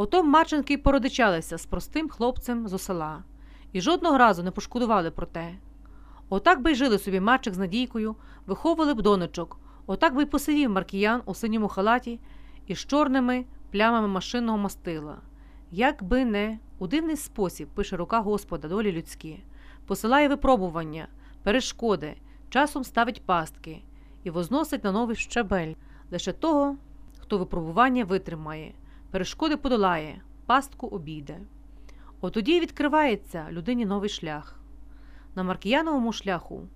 Ото Марченки й породичалися з простим хлопцем зо села і жодного разу не пошкодували про те. Отак би й жили собі Марчик з Надійкою, виховували б донечок, отак би й посивів Маркіян у синьому халаті із чорними плямами машинного мастила. Як би не у дивний спосіб пише рука Господа долі людські, посилає випробування, перешкоди, часом ставить пастки і возносить на новий щабель. Лише того, хто випробування витримає, перешкоди подолає, пастку обійде. От тоді й відкривається людині новий шлях. На Маркіяновому шляху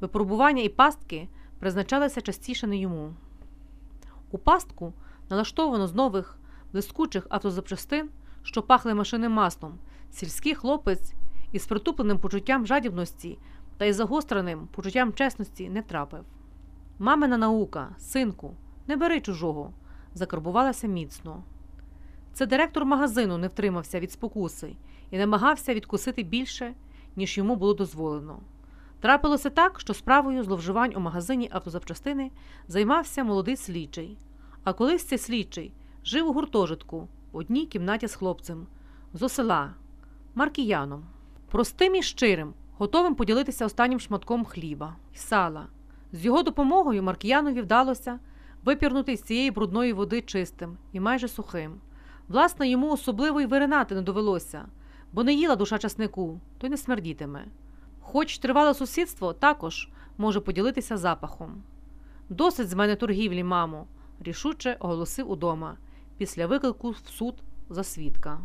випробування і пастки призначалися частіше не йому. У пастку налаштовано з нових блискучих автозапчастин, що пахли машинним маслом, сільський хлопець із притупленим почуттям жадібності та із загостреним почуттям чесності не трапив. Мамина наука, синку, не бери чужого, закарбувалася міцно. Це директор магазину не втримався від спокуси і намагався відкусити більше, ніж йому було дозволено. Трапилося так, що справою зловживань у магазині автозапчастини займався молодий слідчий. А колись цей слідчий жив у гуртожитку в одній кімнаті з хлопцем зо села Маркіяном, простим і щирим, готовим поділитися останнім шматком хліба й сала. З його допомогою Маркіянові вдалося випірнути з цієї брудної води чистим і майже сухим. Власне, йому особливо й виринати не довелося, бо не їла душа часнику, то й не смердітиме. Хоч тривале сусідство також може поділитися запахом. Досить з мене торгівлі, мамо, рішуче оголосив удома після виклику в суд за свідка.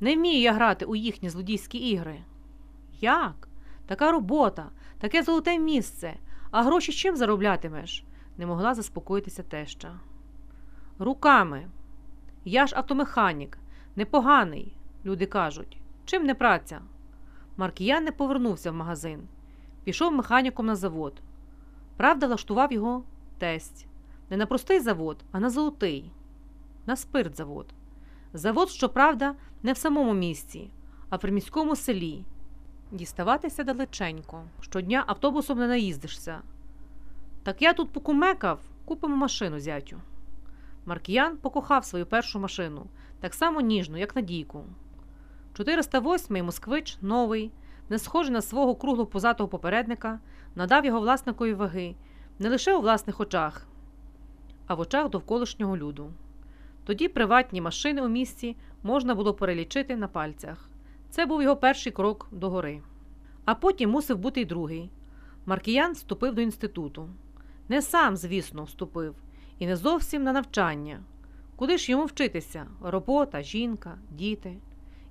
Не вмію я грати у їхні злодійські ігри. Як? Така робота, таке золоте місце, а гроші чим зароблятимеш? не могла заспокоїтися теща. Руками. Я ж автомеханік, непоганий, люди кажуть. Чим не праця? Маркіян не повернувся в магазин. Пішов механіком на завод. Правда, влаштував його тесть. Не на простий завод, а на золотий, на спиртзавод. Завод, щоправда, не в самому місті, а в приміському селі. Діставатися далеченько. Щодня автобусом не наїздишся. Так я тут покумекав, купимо машину зятю. Маркіян покохав свою першу машину, так само ніжну, як Надійку. 408-й москвич новий, не схожий на свого кругло позатого попередника, надав його власникові ваги не лише у власних очах, а в очах довколишнього люду. Тоді приватні машини у місті можна було перелічити на пальцях. Це був його перший крок до гори. А потім мусив бути й другий. Маркіян вступив до інституту. Не сам, звісно, вступив, і не зовсім на навчання. Куди ж йому вчитися? Робота, жінка, діти.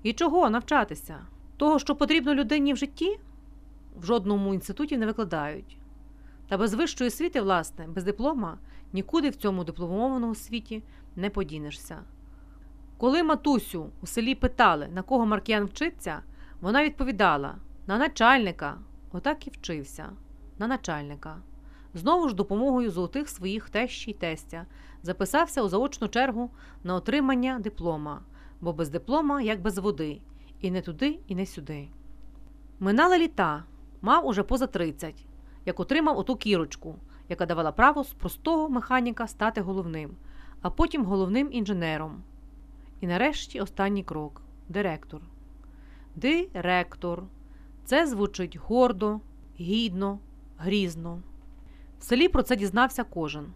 І чого навчатися? Того, що потрібно людині в житті? В жодному інституті не викладають. Та без вищої освіти, власне, без диплома нікуди в цьому дипломованому світі не подінешся. Коли матусю у селі питали, на кого Маркіян вчиться, вона відповідала на начальника, отак і вчився, на начальника. Знову ж допомогою золотих своїх тещі й тестя записався у заочну чергу на отримання диплома, бо без диплома як без води, і не туди, і не сюди. Минали літа, мав уже поза 30, як отримав оту кірочку, яка давала право з простого механіка стати головним, а потім головним інженером. І нарешті останній крок директор. Директор. Це звучить гордо, гідно, грізно. В селі про це дізнався кожен.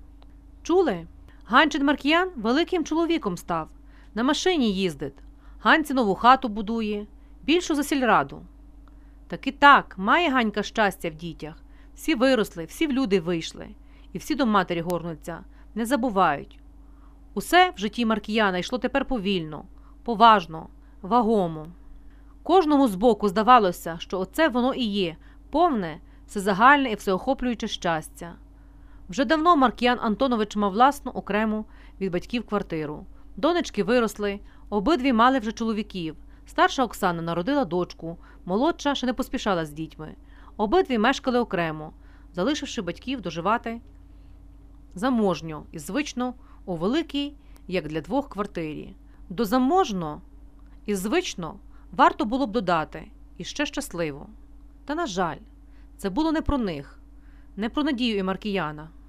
Чули? Ганчин Маркіян великим чоловіком став, на машині їздить, Ганці нову хату будує, більшу за сільраду. Так і так, має Ганька щастя в дітях. Всі виросли, всі в люди вийшли, і всі до матері горнуться, не забувають. Усе в житті Маркіяна йшло тепер повільно, поважно, вагомо. Кожному збоку здавалося, що оце воно і є повне, всезагальне і всеохоплююче щастя. Вже давно Маркіян Антонович мав власну окрему від батьків квартиру. Донечки виросли, обидві мали вже чоловіків. Старша Оксана народила дочку, молодша ще не поспішала з дітьми. Обидві мешкали окремо, залишивши батьків доживати заможньо і звично у великій, як для двох квартирі. До заможно і звично варто було б додати і ще щасливо. Та, на жаль, це було не про них, не про Надію і Маркіяна.